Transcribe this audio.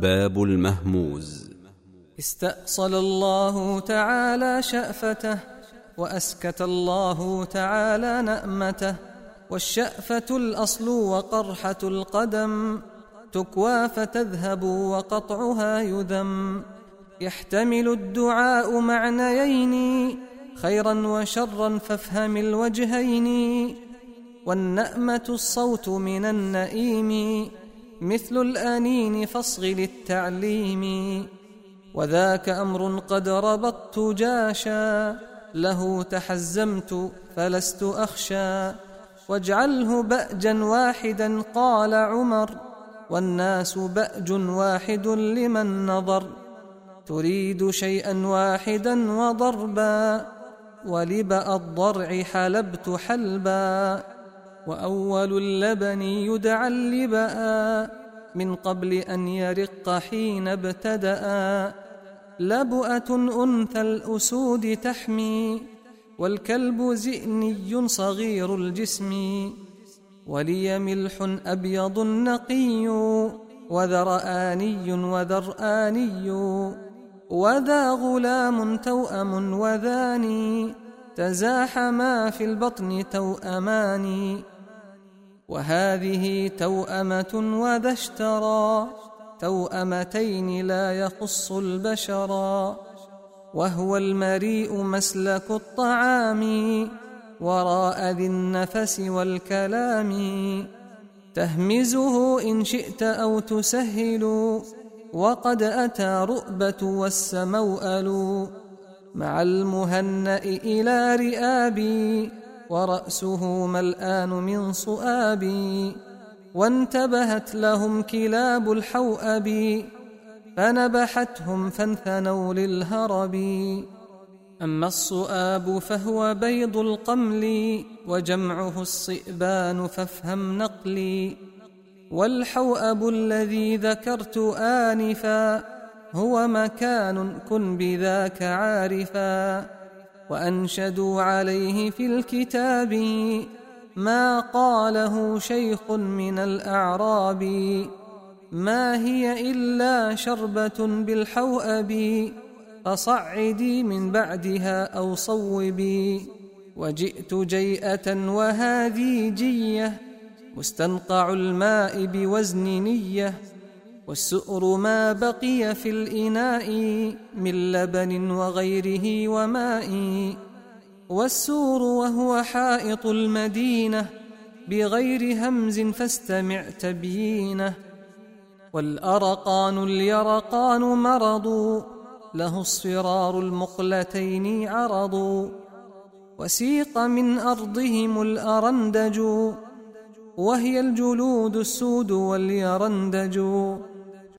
باب المهموز. استأصل الله تعالى شأفته وأسكت الله تعالى نأمته والشأفة الأصل وقرحة القدم تكوى فتذهب وقطعها يذم. يحتمل الدعاء معنيين خيرا وشرا فافهم الوجهين. والنأمة الصوت من النئيم مثل الأنين فاصغ للتعليم وذاك أمر قد ربطت جاشا له تحزمت فلست أخشى. واجعله بأجا واحدا قال عمر والناس بأج واحد لمن نظر. تريد شيئا واحدا وضربا ولبأ الضرع حلبت حلبا. وأول اللبن يدعى اللباء من قبل أن يرق حين ابتدأ. لبؤة أنثى الأسود تحمي والكلب زئني صغير الجسم. ولي ملح أبيض نقي وذرآني وذرآني. وذا غلام توأم وذاني تزاحما في البطن توأمان وهذه توأمة وذا اشترى. توأمتين لا يخص البشرا وهو المريء مسلك الطعام. وراء ذي النفس والكلام. تهمزه إن شئت أو تسهل. وقد أتى رؤبة والسموأل مع المهنأ إلى رئابي. ورأسه ملآن من صؤابي وانتبهت لهم كلاب الحوأب فنبحتهم فانثنوا للهرب. أما الصؤاب فهو بيض القمل وجمعه الصئبان فافهم نقلي. والحوأب الذي ذكرت آنفا هو مكان كن بذاك عارفا. وأنشدوا عليه في الكتاب ما قاله شيخ من الأعراب ما هي إلا شربة بالحوأب فصعدي من بعدها أو صوبي. وجئت جيئة وهذه جية مستنقع الماء بوزن نية. والسؤر ما بقي في الإناء من لبن وغيره وماء والسور وهو حائط المدينة بغير همز فاستمع تبيينه والأرقان اليرقان مرض له الصرار المقلتين عرض. وسيق من أرضهم الأرندج وهي الجلود السود واليرندج.